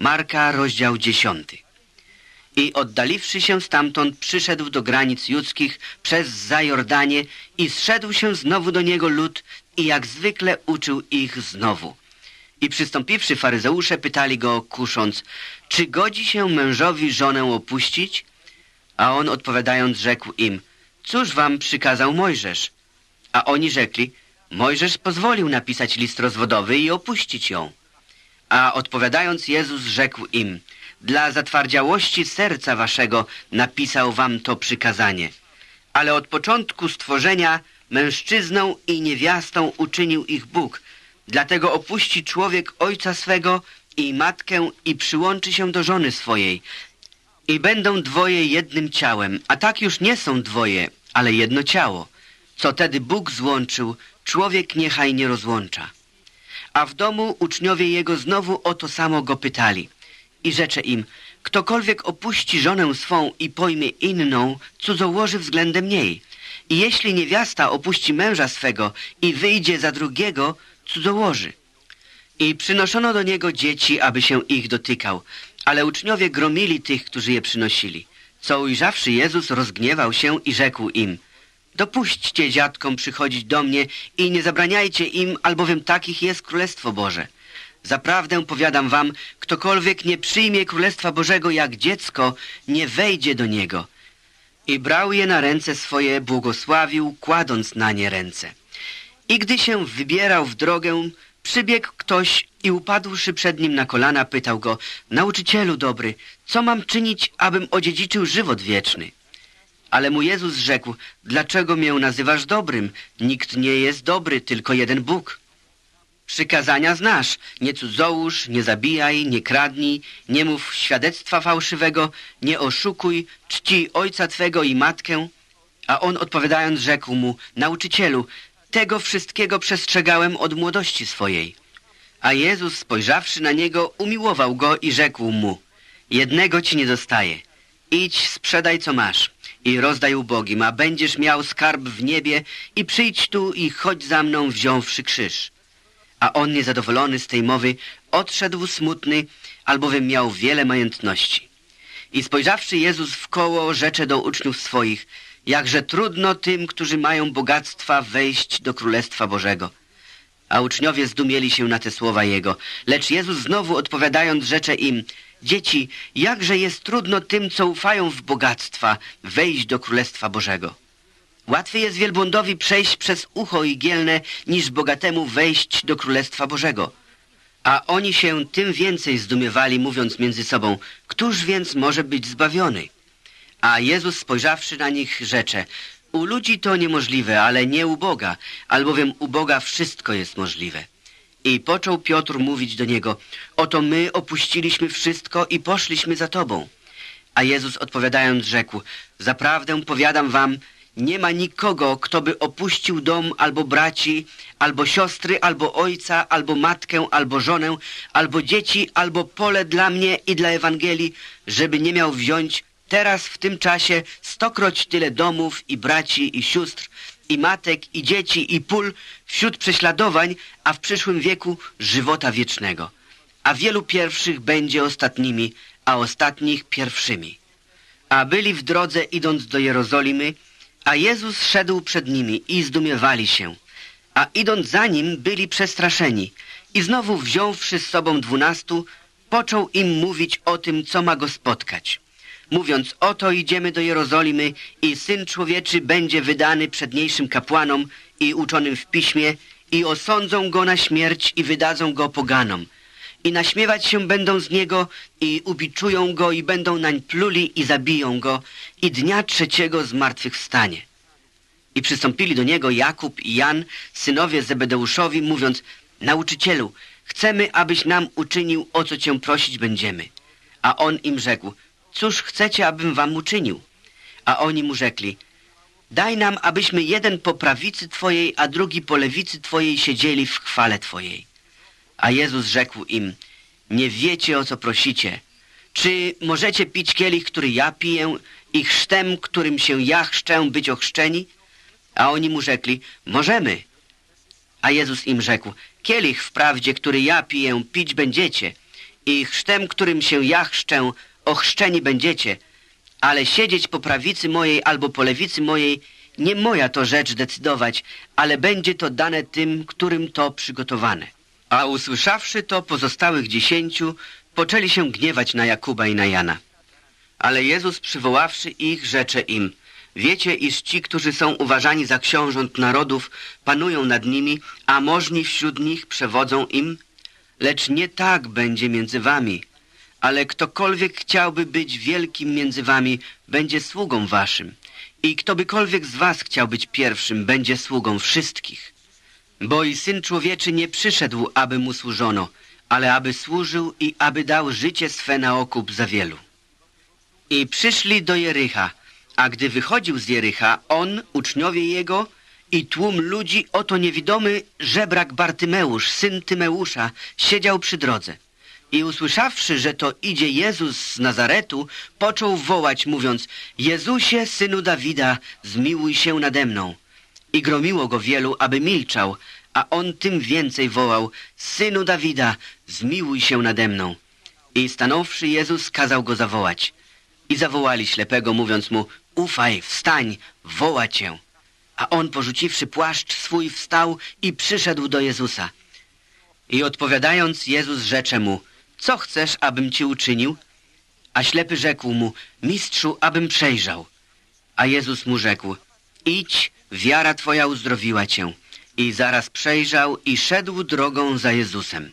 Marka, rozdział 10. I oddaliwszy się stamtąd, przyszedł do granic judzkich przez Zajordanie i zszedł się znowu do niego lud i jak zwykle uczył ich znowu. I przystąpiwszy faryzeusze pytali go, kusząc, czy godzi się mężowi żonę opuścić? A on odpowiadając rzekł im, cóż wam przykazał Mojżesz? A oni rzekli, Mojżesz pozwolił napisać list rozwodowy i opuścić ją. A odpowiadając Jezus rzekł im, dla zatwardziałości serca waszego napisał wam to przykazanie. Ale od początku stworzenia mężczyzną i niewiastą uczynił ich Bóg. Dlatego opuści człowiek ojca swego i matkę i przyłączy się do żony swojej. I będą dwoje jednym ciałem, a tak już nie są dwoje, ale jedno ciało. Co tedy Bóg złączył, człowiek niechaj nie rozłącza. A w domu uczniowie jego znowu o to samo go pytali. I rzecze im, ktokolwiek opuści żonę swą i pojmie inną, cudzołoży względem niej. I jeśli niewiasta opuści męża swego i wyjdzie za drugiego, cudzołoży. I przynoszono do niego dzieci, aby się ich dotykał, ale uczniowie gromili tych, którzy je przynosili. Co ujrzawszy Jezus rozgniewał się i rzekł im – Dopuśćcie dziadkom przychodzić do mnie i nie zabraniajcie im, albowiem takich jest Królestwo Boże. Zaprawdę powiadam wam, ktokolwiek nie przyjmie Królestwa Bożego jak dziecko, nie wejdzie do niego. I brał je na ręce swoje, błogosławił, kładąc na nie ręce. I gdy się wybierał w drogę, przybiegł ktoś i upadłszy przed nim na kolana, pytał go, nauczycielu dobry, co mam czynić, abym odziedziczył żywot wieczny? Ale mu Jezus rzekł, dlaczego mię nazywasz dobrym? Nikt nie jest dobry, tylko jeden Bóg. Przykazania znasz, nie cudzołóż, nie zabijaj, nie kradnij, nie mów świadectwa fałszywego, nie oszukuj, czci ojca twego i matkę. A on odpowiadając rzekł mu, nauczycielu, tego wszystkiego przestrzegałem od młodości swojej. A Jezus spojrzawszy na niego, umiłował go i rzekł mu, jednego ci nie dostaje. Idź, sprzedaj co masz i rozdaj ubogim, a będziesz miał skarb w niebie i przyjdź tu i chodź za mną wziąwszy krzyż. A on niezadowolony z tej mowy odszedł smutny, albowiem miał wiele majątności. I spojrzawszy Jezus w koło, rzecze do uczniów swoich, jakże trudno tym, którzy mają bogactwa, wejść do Królestwa Bożego. A uczniowie zdumieli się na te słowa Jego. Lecz Jezus znowu odpowiadając rzecze im, Dzieci, jakże jest trudno tym, co ufają w bogactwa, wejść do Królestwa Bożego. Łatwiej jest wielbłądowi przejść przez ucho igielne, niż bogatemu wejść do Królestwa Bożego. A oni się tym więcej zdumiewali, mówiąc między sobą, któż więc może być zbawiony? A Jezus spojrzawszy na nich rzecze, u ludzi to niemożliwe, ale nie u Boga, albowiem u Boga wszystko jest możliwe. I począł Piotr mówić do niego, oto my opuściliśmy wszystko i poszliśmy za Tobą. A Jezus odpowiadając rzekł, zaprawdę powiadam wam, nie ma nikogo, kto by opuścił dom albo braci, albo siostry, albo ojca, albo matkę, albo żonę, albo dzieci, albo pole dla mnie i dla Ewangelii, żeby nie miał wziąć teraz w tym czasie stokroć tyle domów i braci i sióstr i matek, i dzieci, i pól wśród prześladowań, a w przyszłym wieku żywota wiecznego. A wielu pierwszych będzie ostatnimi, a ostatnich pierwszymi. A byli w drodze idąc do Jerozolimy, a Jezus szedł przed nimi i zdumiewali się. A idąc za nim byli przestraszeni i znowu wziąwszy z sobą dwunastu, począł im mówić o tym, co ma go spotkać mówiąc oto idziemy do Jerozolimy i Syn Człowieczy będzie wydany przedniejszym kapłanom i uczonym w piśmie i osądzą go na śmierć i wydadzą go poganom. I naśmiewać się będą z niego i ubiczują go i będą nań pluli i zabiją go i dnia trzeciego zmartwychwstanie. I przystąpili do niego Jakub i Jan, synowie Zebedeuszowi, mówiąc Nauczycielu, chcemy, abyś nam uczynił, o co cię prosić będziemy. A on im rzekł, cóż chcecie, abym wam uczynił? A oni mu rzekli, daj nam, abyśmy jeden po prawicy Twojej, a drugi po lewicy Twojej siedzieli w chwale Twojej. A Jezus rzekł im, nie wiecie, o co prosicie. Czy możecie pić kielich, który ja piję i chrztem, którym się ja chrzczę, być ochrzczeni? A oni mu rzekli, możemy. A Jezus im rzekł, kielich wprawdzie, który ja piję, pić będziecie, i chrztem, którym się ja chrzczę, ochrzczeni będziecie, ale siedzieć po prawicy mojej albo po lewicy mojej nie moja to rzecz decydować, ale będzie to dane tym, którym to przygotowane. A usłyszawszy to pozostałych dziesięciu, poczęli się gniewać na Jakuba i na Jana. Ale Jezus przywoławszy ich, rzecze im, wiecie, iż ci, którzy są uważani za książąt narodów, panują nad nimi, a możni wśród nich przewodzą im? Lecz nie tak będzie między wami, ale ktokolwiek chciałby być wielkim między wami, będzie sługą waszym. I ktobykolwiek z was chciał być pierwszym, będzie sługą wszystkich. Bo i Syn Człowieczy nie przyszedł, aby mu służono, ale aby służył i aby dał życie swe na okup za wielu. I przyszli do Jericha, a gdy wychodził z Jericha, on, uczniowie jego i tłum ludzi, oto niewidomy żebrak Bartymeusz, syn Tymeusza, siedział przy drodze. I usłyszawszy, że to idzie Jezus z Nazaretu, począł wołać, mówiąc, Jezusie, synu Dawida, zmiłuj się nade mną. I gromiło go wielu, aby milczał, a on tym więcej wołał, Synu Dawida, zmiłuj się nade mną. I stanąwszy Jezus kazał go zawołać. I zawołali ślepego, mówiąc mu, ufaj, wstań, woła cię. A on, porzuciwszy płaszcz swój, wstał i przyszedł do Jezusa. I odpowiadając, Jezus rzecze mu, co chcesz, abym ci uczynił? A ślepy rzekł mu, mistrzu, abym przejrzał. A Jezus mu rzekł, idź, wiara twoja uzdrowiła cię. I zaraz przejrzał i szedł drogą za Jezusem.